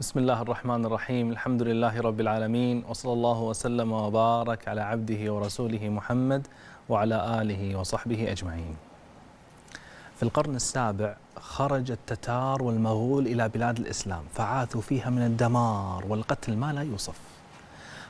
بسم الله الرحمن الرحيم الحمد لله رب العالمين وصلى الله وسلم وبارك على عبده ورسوله محمد وعلى آله وصحبه أجمعين في القرن السابع خرج التتار والمغول إلى بلاد الإسلام فعاثوا فيها من الدمار والقتل ما لا يوصف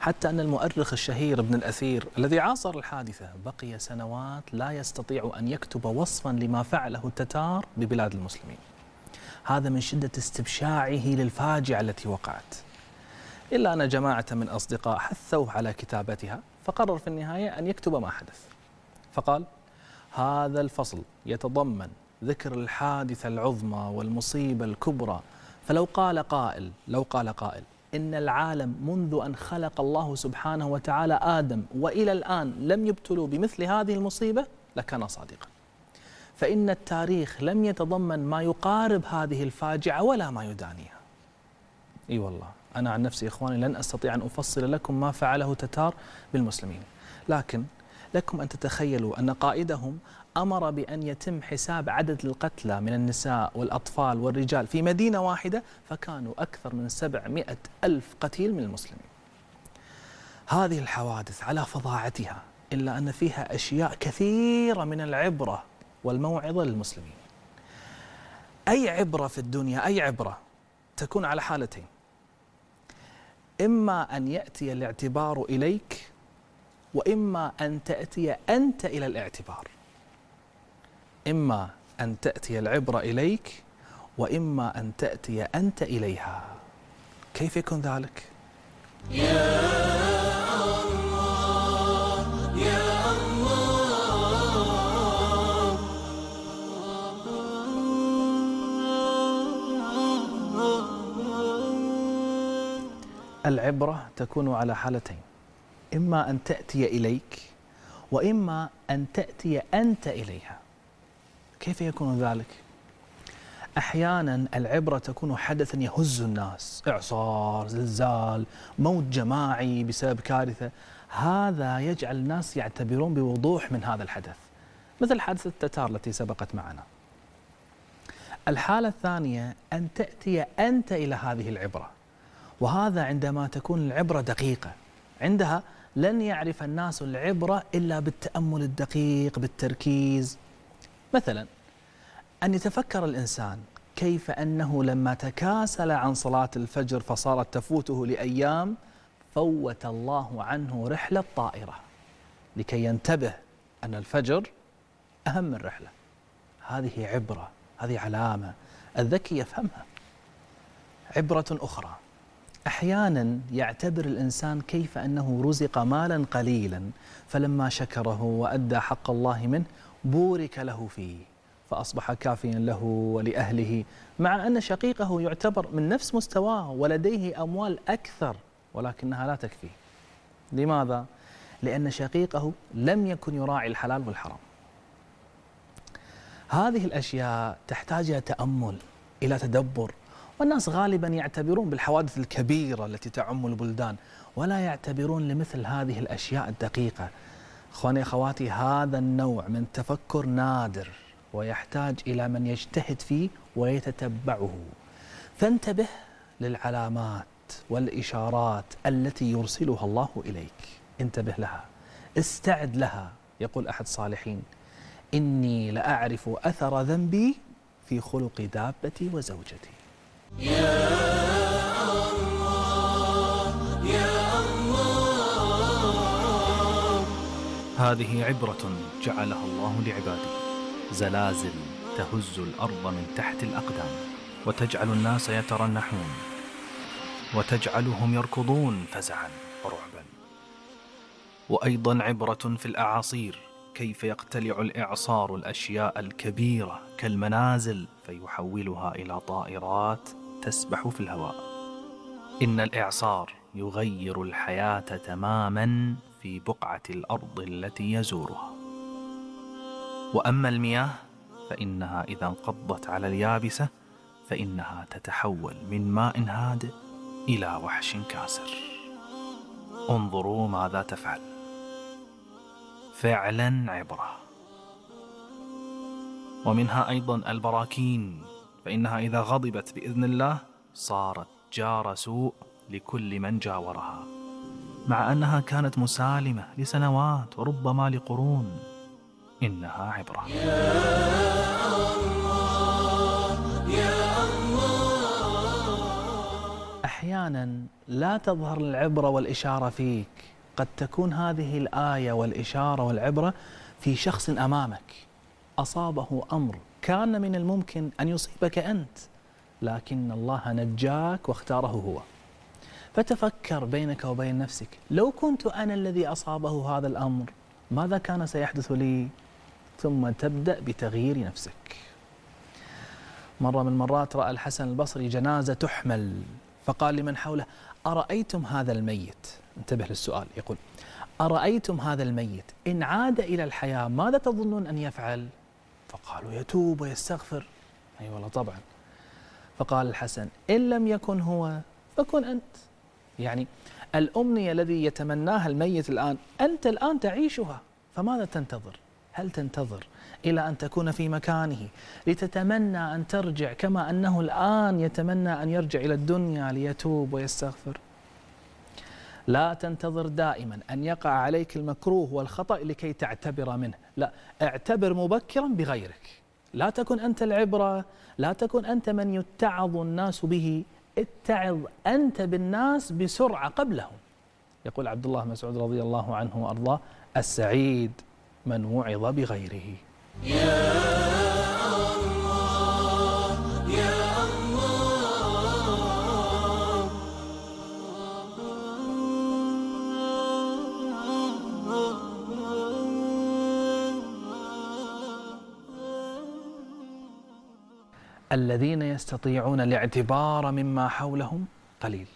حتى أن المؤرخ الشهير ابن الأثير الذي عاصر الحادثة بقي سنوات لا يستطيع أن يكتب وصفا لما فعله التتار ببلاد المسلمين هذا من شدة استبشاعه للفاجعة التي وقعت. إلا أن جماعة من أصدقاء حثوه على كتابتها فقرر في النهاية أن يكتب ما حدث. فقال هذا الفصل يتضمن ذكر الحادثة العظمى والمصيبة الكبرى. فلو قال قائل لو قال قائل إن العالم منذ أن خلق الله سبحانه وتعالى آدم وإلى الآن لم يبتلوا بمثل هذه المصيبة لكان صادقا. فإن التاريخ لم يتضمن ما يقارب هذه الفاجعة ولا ما يدانيها. إي والله أنا عن نفسي إخواني لن أستطيع أن أفصل لكم ما فعله تتار بالمسلمين. لكن لكم أن تتخيلوا أن قائدهم أمر بأن يتم حساب عدد القتلى من النساء والأطفال والرجال في مدينة واحدة فكانوا أكثر من 700 ألف قتيل من المسلمين. هذه الحوادث على فظاعتها إلا أن فيها أشياء كثيرة من العبرة والموعظة للمسلمين. أي عبرة في الدنيا أي عبرة تكون على حالتين. إما أن يأتي الاعتبار إليك وإما أن تأتي أنت إلى الاعتبار. إما أن تأتي العبرة إليك وإما أن تأتي أنت إليها. كيف يكون ذلك؟ يا العبرة تكون على حالتين. إما أن تأتي إليك وإما أن تأتي أنت إليها. كيف يكون ذلك؟ أحيانا العبرة تكون حدثا يهز الناس. إعصار زلزال موت جماعي بسبب كارثة. هذا يجعل الناس يعتبرون بوضوح من هذا الحدث. مثل حادثة التتار التي سبقت معنا. الحالة الثانية أن تأتي أنت إلى هذه العبرة. وهذا عندما تكون العبرة دقيقة. عندها لن يعرف الناس العبرة إلا بالتأمل الدقيق بالتركيز. مثلا أن يتفكر الإنسان كيف أنه لما تكاسل عن صلاة الفجر فصارت تفوته لأيام فوت الله عنه رحلة طائرة. لكي ينتبه أن الفجر أهم من رحلة. هذه عبرة هذه علامة. الذكي يفهمها. عبرة أخرى. أحيانا يعتبر الإنسان كيف أنه رزق مالا قليلا فلما شكره وأدى حق الله منه بورك له فيه فأصبح كافيا له ولأهله مع أن شقيقه يعتبر من نفس مستواه ولديه أموال أكثر ولكنها لا تكفيه. لماذا؟ لأن شقيقه لم يكن يراعي الحلال والحرام. هذه الأشياء تحتاج إلى تأمل إلى تدبر والناس غالبا يعتبرون بالحوادث الكبيرة التي تعم البلدان ولا يعتبرون لمثل هذه الأشياء الدقيقة. أخواني أخواتي هذا النوع من التفكر نادر ويحتاج إلى من يجتهد فيه ويتتبعه. فانتبه للعلامات والإشارات التي يرسلها الله إليك. انتبه لها. استعد لها يقول أحد الصالحين إني لأعرف أثر ذنبي في خلق دابتي وزوجتي. هذه عبرة جعلها الله لعباده. زلازل تهز الأرض من تحت الأقدام وتجعل الناس يترنحون وتجعلهم يركضون فزعا ورعبا. وأيضا عبرة في الأعاصير كيف يقتلع الإعصار الأشياء الكبيرة كالمنازل فيحولها إلى طائرات تسبح في الهواء. إن الإعصار يغير الحياة تماما في بقعة الأرض التي يزورها. وأما المياه فإنها إذا انقضت على اليابسة فإنها تتحول من ماء هادئ إلى وحش كاسر. انظروا ماذا تفعل. فعلا عبرة. ومنها أيضا البراكين فإنها إذا غضبت بإذن الله صارت جار سوء لكل من جاورها. مع أنها كانت مسالمة لسنوات وربما لقرون إنها عبرة. أحيانا لا تظهر العبرة والإشارة فيك. قد تكون هذه الآية والإشارة والعبرة في شخص أمامك. أصابه أمر كان من الممكن أن يصيبك أنت لكن الله نجاك واختاره هو. فتفكر بينك وبين نفسك لو كنت أنا الذي أصابه هذا الأمر ماذا كان سيحدث لي؟ ثم تبدأ بتغيير نفسك. مرة من المرات رأى الحسن البصري جنازة تحمل فقال لمن حوله أرأيتم هذا الميت؟ انتبه للسؤال يقول أرأيتم هذا الميت؟ إن عاد إلى الحياة ماذا تظنون أن يفعل؟ فقالوا يتوب ويستغفر. أي والله طبعا. فقال الحسن إن لم يكن هو فكن أنت. يعني الأمنية الذي يتمناها الميت الآن أنت الآن تعيشها. فماذا تنتظر؟ هل تنتظر إلى أن تكون في مكانه لتتمنى أن ترجع كما أنه الآن يتمنى أن يرجع إلى الدنيا ليتوب ويستغفر؟ لا تنتظر دائما أن يقع عليك المكروه والخطأ لكي تعتبر منه. لا اعتبر مبكرا بغيرك. لا تكن أنت العبرة لا تكن أنت من يتعظ الناس به اتعظ أنت بالناس بسرعة قبلهم. يقول عبد الله مسعود رضي الله عنه وأرضاه السعيد من وعظ بغيره. يا الذين يستطيعون الاعتبار مما حولهم قليل.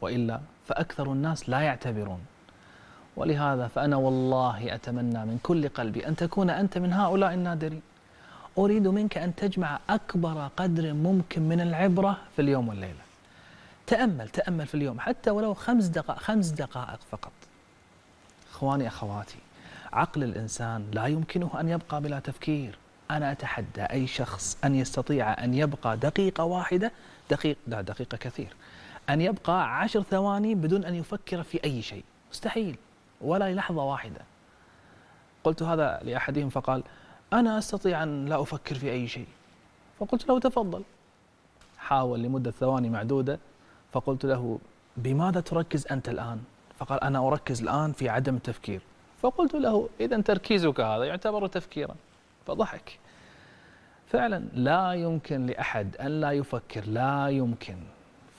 وإلا فأكثر الناس لا يعتبرون. ولهذا فأنا والله أتمنى من كل قلبي أن تكون أنت من هؤلاء النادرين. أريد منك أن تجمع أكبر قدر ممكن من العبرة في اليوم والليلة. تأمل تأمل في اليوم حتى ولو خمس دقائق خمس دقائق فقط. إخواني أخواتي عقل الإنسان لا يمكنه أن يبقى بلا تفكير. أنا أتحدى أي شخص أن يستطيع أن يبقى دقيقة واحدة دقيقة لا دقيقة كثير أن يبقى عشر ثواني بدون أن يفكر في أي شيء. مستحيل ولا لحظة واحدة. قلت هذا لأحدهم فقال أنا أستطيع أن لا أفكر في أي شيء. فقلت له تفضل. حاول لمدة ثواني معدودة. فقلت له بماذا تركز أنت الآن؟ فقال أنا أركز الآن في عدم التفكير. فقلت له إذا تركيزك هذا يعتبر تفكيرا. فضحك. فعلا لا يمكن لأحد أن لا يفكر لا يمكن.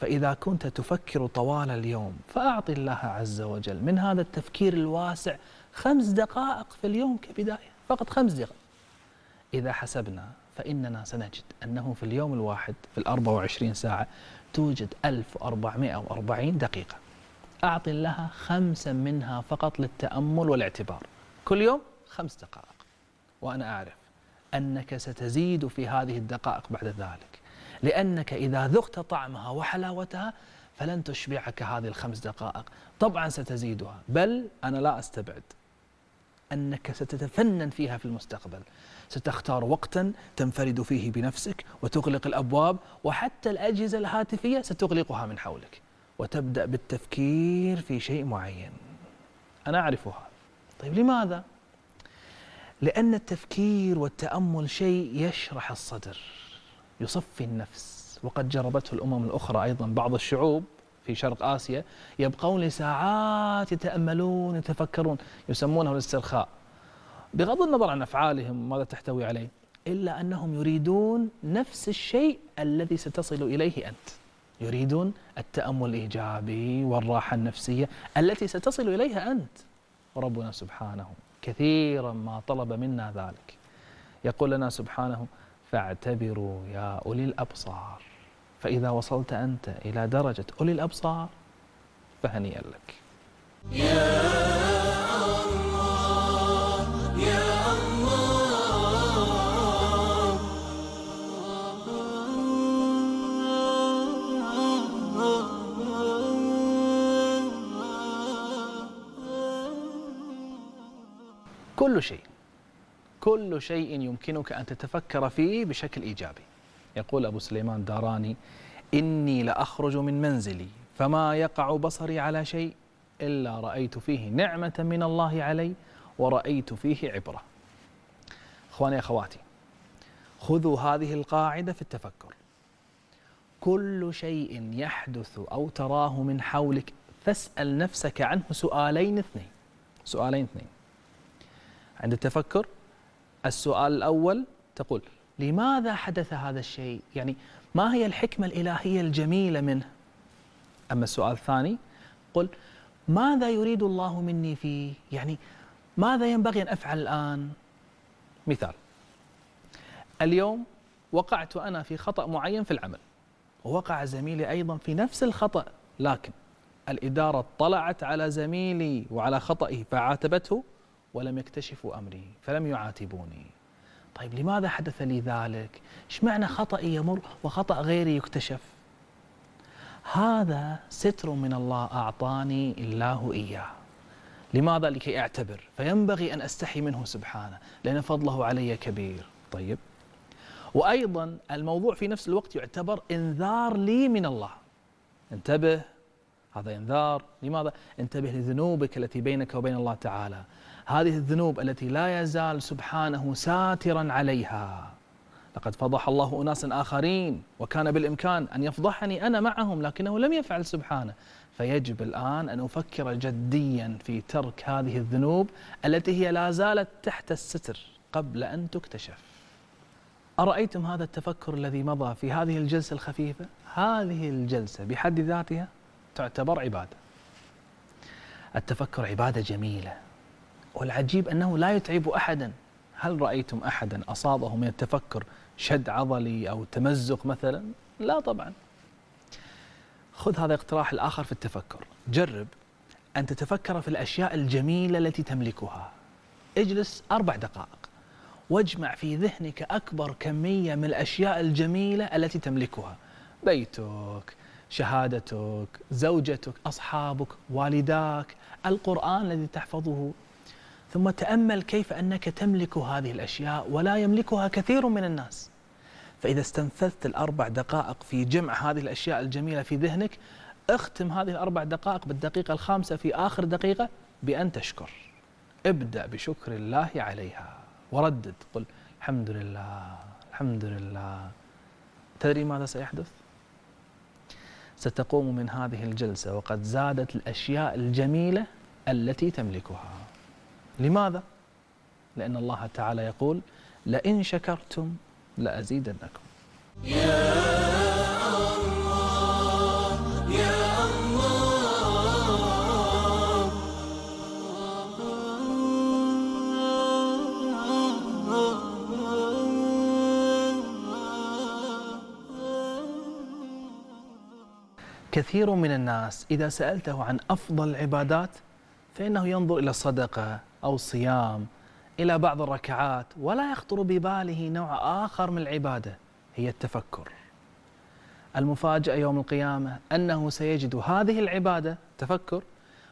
فإذا كنت تفكر طوال اليوم فأعطي الله عز وجل. من هذا التفكير الواسع خمس دقائق في اليوم كبداية فقط خمس دقائق. إذا حسبنا فإننا سنجد أنه في اليوم الواحد في الأربع وعشرين ساعة توجد 1440 دقيقة. أعطي لها خمسا منها فقط للتأمل والاعتبار. كل يوم خمس دقائق. وأنا أعرف أنك ستزيد في هذه الدقائق بعد ذلك. لأنك إذا ذقت طعمها وحلاوتها فلن تشبعك هذه الخمس دقائق. طبعا ستزيدها بل أنا لا أستبعد أنك ستتفنن فيها في المستقبل. ستختار وقتا تنفرد فيه بنفسك وتغلق الأبواب وحتى الأجهزة الهاتفية ستغلقها من حولك وتبدأ بالتفكير في شيء معين. أنا أعرفها طيب لماذا؟ لأن التفكير والتأمل شيء يشرح الصدر يصفي النفس. وقد جربته الأمم الأخرى أيضا بعض الشعوب في شرق آسيا يبقون لساعات يتأملون يتفكرون يسمونه الاسترخاء. بغض النظر عن أفعالهم ماذا تحتوي عليه؟ إلا أنهم يريدون نفس الشيء الذي ستصل إليه أنت. يريدون التأمل الإيجابي والراحة النفسية التي ستصل إليها أنت. وربنا سبحانه كثيرا ما طلب منا ذلك. يقول لنا سبحانه فاعتبروا يا أولي الأبصار. فإذا وصلت أنت إلى درجة أولي الأبصار فهنيئا لك. كل شيء كل شيء يمكنك أن تتفكر فيه بشكل إيجابي. يقول أبو سليمان داراني إني لأخرج من منزلي فما يقع بصري على شيء إلا رأيت فيه نعمة من الله علي ورأيت فيه عبرة. إخواني أخواتي خذوا هذه القاعدة في التفكر. كل شيء يحدث أو تراه من حولك فاسأل نفسك عنه سؤالين اثنين. سؤالين اثنين. عند التفكر السؤال الأول تقول لماذا حدث هذا الشيء؟ يعني ما هي الحكمة الإلهية الجميلة منه؟ أما السؤال الثاني قل ماذا يريد الله مني فيه؟ يعني ماذا ينبغي أن أفعل الآن؟ مثال اليوم وقعت أنا في خطأ معين في العمل ووقع زميلي أيضا في نفس الخطأ لكن الإدارة اطلعت على زميلي وعلى خطئه فعاتبته ولم يكتشفوا أمري فلم يعاتبوني طيب لماذا حدث لي ذلك؟ إيش معنى خطئي يمر وخطأ غيري يكتشف؟ هذا ستر من الله أعطاني الله إياه لماذا؟ لكي أعتبر فينبغي أن أستحي منه سبحانه لأن فضله علي كبير طيب وأيضا الموضوع في نفس الوقت يعتبر إنذار لي من الله انتبه هذا إنذار لماذا؟ انتبه لذنوبك التي بينك وبين الله تعالى هذه الذنوب التي لا يزال سبحانه ساترا عليها. لقد فضح الله أناسا آخرين وكان بالإمكان أن يفضحني أنا معهم لكنه لم يفعل سبحانه. فيجب الآن أن أفكر جديا في ترك هذه الذنوب التي هي لا زالت تحت الستر قبل أن تكتشف. أرأيتم هذا التفكر الذي مضى في هذه الجلسة الخفيفة؟ هذه الجلسة بحد ذاتها تعتبر عبادة. التفكر عبادة جميلة. والعجيب أنه لا يتعب أحدا. هل رأيتم أحدا أصابه من التفكر شد عضلي أو تمزق مثلا؟ لا طبعا. خذ هذا الاقتراح الآخر في التفكر. جرب أن تتفكر في الأشياء الجميلة التي تملكها. اجلس أربع دقائق. واجمع في ذهنك أكبر كمية من الأشياء الجميلة التي تملكها. بيتك شهادتك زوجتك أصحابك والداك القرآن الذي تحفظه. ثم تأمل كيف أنك تملك هذه الأشياء ولا يملكها كثير من الناس. فإذا استنفذت الأربع دقائق في جمع هذه الأشياء الجميلة في ذهنك اختم هذه الأربع دقائق بالدقيقة الخامسة في آخر دقيقة بأن تشكر. ابدأ بشكر الله عليها. وردد قل الحمد لله الحمد لله. تدري ماذا سيحدث؟ ستقوم من هذه الجلسة وقد زادت الأشياء الجميلة التي تملكها. لماذا؟ لأن الله تعالى يقول لئن شكرتم لأزيدنكم يا كثير من الناس إذا سألته عن أفضل العبادات فإنه ينظر إلى الصدقة أو الصيام إلى بعض الركعات ولا يخطر بباله نوع آخر من العبادة هي التفكر. المفاجأة يوم القيامة أنه سيجد هذه العبادة تفكر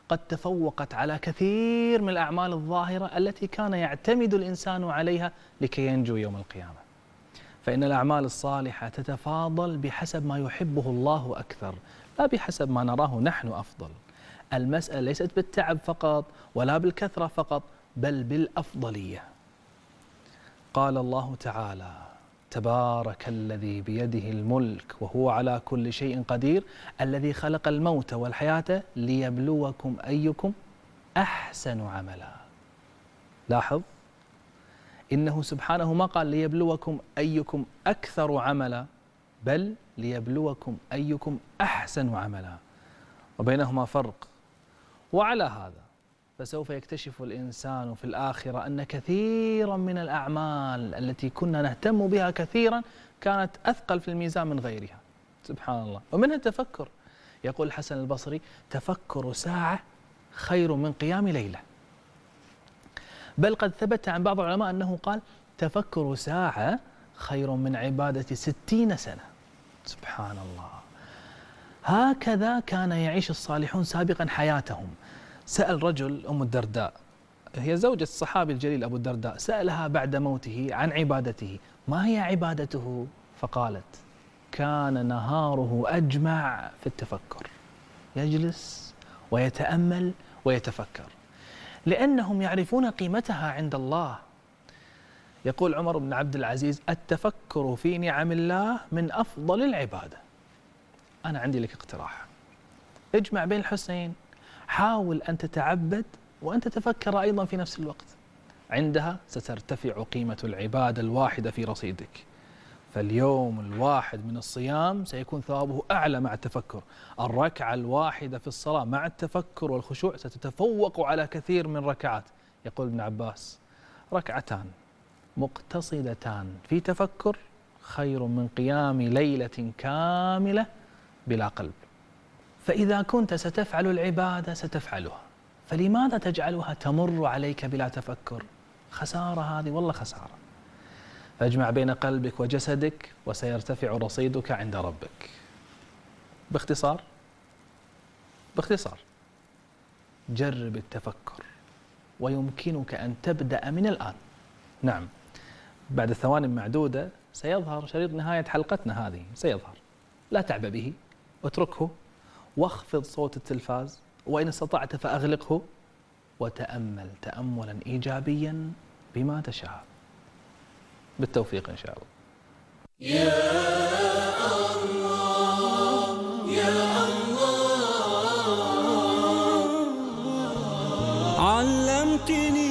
قد تفوقت على كثير من الأعمال الظاهرة التي كان يعتمد الإنسان عليها لكي ينجو يوم القيامة. فإن الأعمال الصالحة تتفاضل بحسب ما يحبه الله أكثر لا بحسب ما نراه نحن أفضل. المسألة ليست بالتعب فقط ولا بالكثرة فقط بل بالأفضلية. قال الله تعالى تبارك الذي بيده الملك وهو على كل شيء قدير الذي خلق الموت والحياة ليبلوكم أيكم أحسن عملا. لاحظ؟ إنه سبحانه ما قال ليبلوكم أيكم أكثر عملا بل ليبلوكم أيكم أحسن عملا. وبينهما فرق. وعلى هذا فسوف يكتشف الإنسان في الآخرة أن كثيرا من الأعمال التي كنا نهتم بها كثيرا كانت أثقل في الميزان من غيرها. سبحان الله. ومنها التفكر. يقول الحسن البصري تفكر ساعة خير من قيام ليلة. بل قد ثبت عن بعض العلماء أنه قال تفكر ساعة خير من عبادة ستين سنة. سبحان الله. هكذا كان يعيش الصالحون سابقا حياتهم. سأل رجل أم الدرداء هي زوجة الصحابي الجليل أبو الدرداء سألها بعد موته عن عبادته ما هي عبادته؟ فقالت كان نهاره أجمع في التفكر يجلس ويتأمل ويتفكر لأنهم يعرفون قيمتها عند الله. يقول عمر بن عبد العزيز التفكر في نعم الله من أفضل العبادة. أنا عندي لك اقتراح. اجمع بين الحسنين حاول أن تتعبد وأن تتفكر أيضا في نفس الوقت. عندها سترتفع قيمة العبادة الواحدة في رصيدك. فاليوم الواحد من الصيام سيكون ثوابه أعلى مع التفكر. الركعة الواحدة في الصلاة مع التفكر والخشوع ستتفوق على كثير من ركعات. يقول ابن عباس ركعتان مقتصدتان في تفكر خير من قيام ليلة كاملة بلا قلب. فإذا كنت ستفعل العبادة ستفعلها. فلماذا تجعلها تمر عليك بلا تفكر؟ خسارة هذه والله خسارة. فاجمع بين قلبك وجسدك وسيرتفع رصيدك عند ربك. باختصار باختصار جرب التفكر ويمكنك أن تبدأ من الآن. نعم بعد ثوان معدودة سيظهر شريط نهاية حلقتنا هذه سيظهر. لا تعب به اتركه. واخفض صوت التلفاز وإن استطعت فأغلقه وتأمل تأملا إيجابيا بما تشاء. بالتوفيق إن شاء الله. يا الله يا الله علمتني